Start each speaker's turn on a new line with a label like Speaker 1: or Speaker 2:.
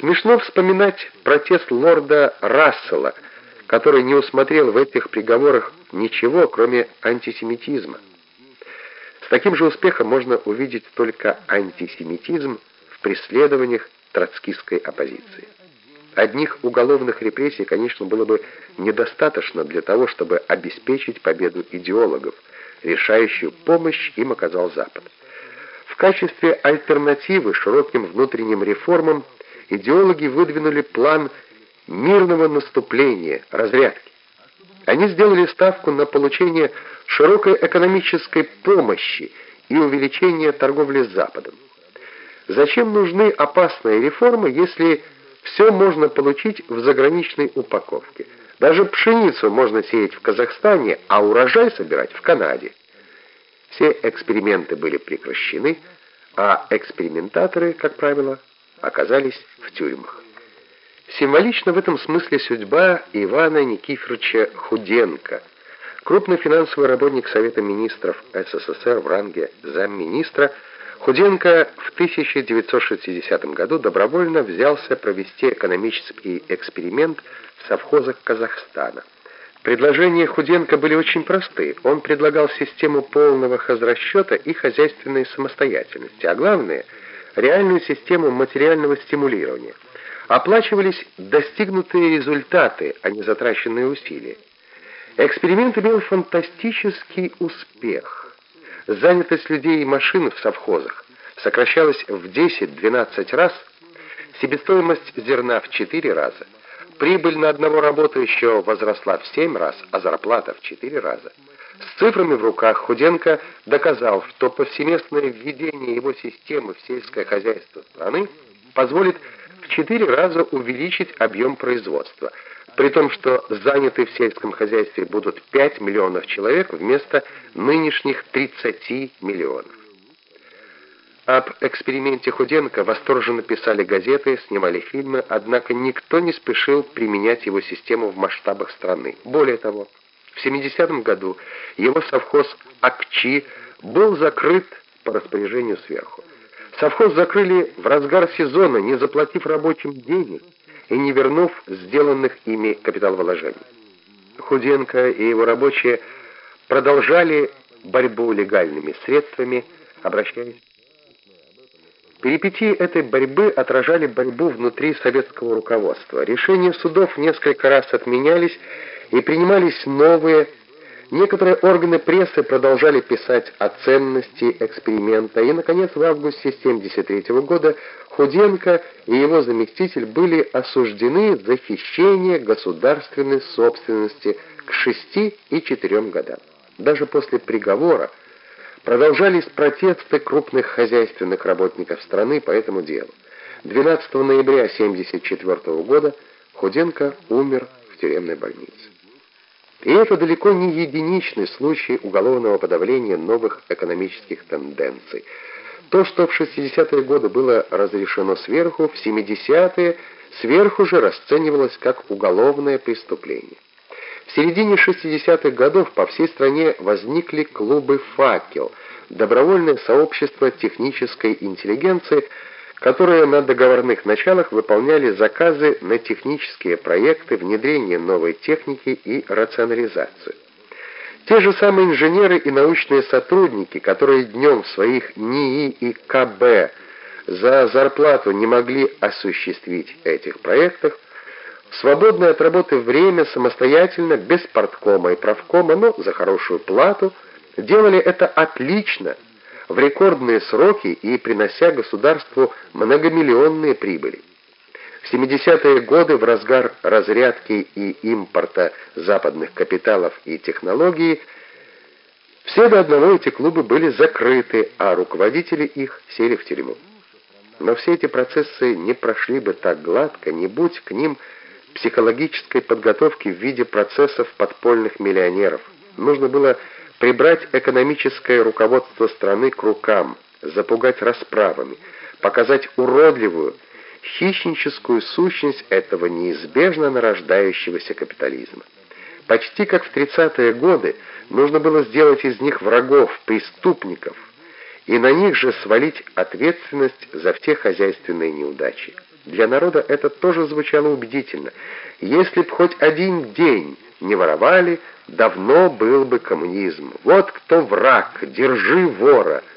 Speaker 1: Смешно вспоминать протест лорда Рассела, который не усмотрел в этих приговорах ничего, кроме антисемитизма. С таким же успехом можно увидеть только антисемитизм в преследованиях троцкистской оппозиции. Одних уголовных репрессий, конечно, было бы недостаточно для того, чтобы обеспечить победу идеологов. Решающую помощь им оказал Запад. В качестве альтернативы широким внутренним реформам идеологи выдвинули план мирного наступления, разрядки. Они сделали ставку на получение широкой экономической помощи и увеличение торговли с Западом. Зачем нужны опасные реформы, если все можно получить в заграничной упаковке? Даже пшеницу можно сеять в Казахстане, а урожай собирать в Канаде. Все эксперименты были прекращены, а экспериментаторы, как правило, оказались в тюрьмах. Символична в этом смысле судьба Ивана Никифоровича Худенко, крупный финансовый работник Совета министров СССР в ранге замминистра. Худенко в 1960 году добровольно взялся провести экономический эксперимент в совхозах Казахстана. Предложения Худенко были очень просты. Он предлагал систему полного хозрасчета и хозяйственной самостоятельности, а главное – реальную систему материального стимулирования. Оплачивались достигнутые результаты, а не затраченные усилия. Эксперимент имел фантастический успех. Занятость людей и машин в совхозах сокращалась в 10-12 раз, себестоимость зерна в 4 раза – Прибыль на одного работающего возросла в семь раз, а зарплата в четыре раза. С цифрами в руках Худенко доказал, что повсеместное введение его системы в сельское хозяйство страны позволит в четыре раза увеличить объем производства, при том, что заняты в сельском хозяйстве будут 5 миллионов человек вместо нынешних 30 миллионов. Об эксперименте Худенко восторженно писали газеты, снимали фильмы, однако никто не спешил применять его систему в масштабах страны. Более того, в 70-м году его совхоз «Акчи» был закрыт по распоряжению сверху. Совхоз закрыли в разгар сезона, не заплатив рабочим денег и не вернув сделанных ими капиталовложений. Худенко и его рабочие продолжали борьбу легальными средствами, обращаясь Перипетии этой борьбы отражали борьбу внутри советского руководства. Решения судов несколько раз отменялись и принимались новые. Некоторые органы прессы продолжали писать о ценности эксперимента. И, наконец, в августе 1973 года Худенко и его заместитель были осуждены за хищение государственной собственности к шести и четырем годам. Даже после приговора Продолжались протесты крупных хозяйственных работников страны по этому делу. 12 ноября 1974 года Худенко умер в тюремной больнице. И это далеко не единичный случай уголовного подавления новых экономических тенденций. То, что в 60-е годы было разрешено сверху, в 70-е сверху же расценивалось как уголовное преступление. В середине 60-х годов по всей стране возникли клубы «Факел», добровольное сообщество технической интеллигенции, которые на договорных началах выполняли заказы на технические проекты, внедрение новой техники и рационализацию. Те же самые инженеры и научные сотрудники, которые днем в своих НИИ и КБ за зарплату не могли осуществить этих проектов, в свободное от работы время самостоятельно, без парткома и правкома, но за хорошую плату, делали это отлично, в рекордные сроки и принося государству многомиллионные прибыли. В 70-е годы в разгар разрядки и импорта западных капиталов и технологий все до одного эти клубы были закрыты, а руководители их сели в тюрьму. Но все эти процессы не прошли бы так гладко, не будь к ним психологической подготовки в виде процессов подпольных миллионеров. Нужно было прибрать экономическое руководство страны к рукам, запугать расправами, показать уродливую, хищническую сущность этого неизбежно нарождающегося капитализма. Почти как в 30-е годы нужно было сделать из них врагов, преступников, и на них же свалить ответственность за все хозяйственные неудачи. Для народа это тоже звучало убедительно. Если б хоть один день не воровали, давно был бы коммунизм. Вот кто враг, держи вора —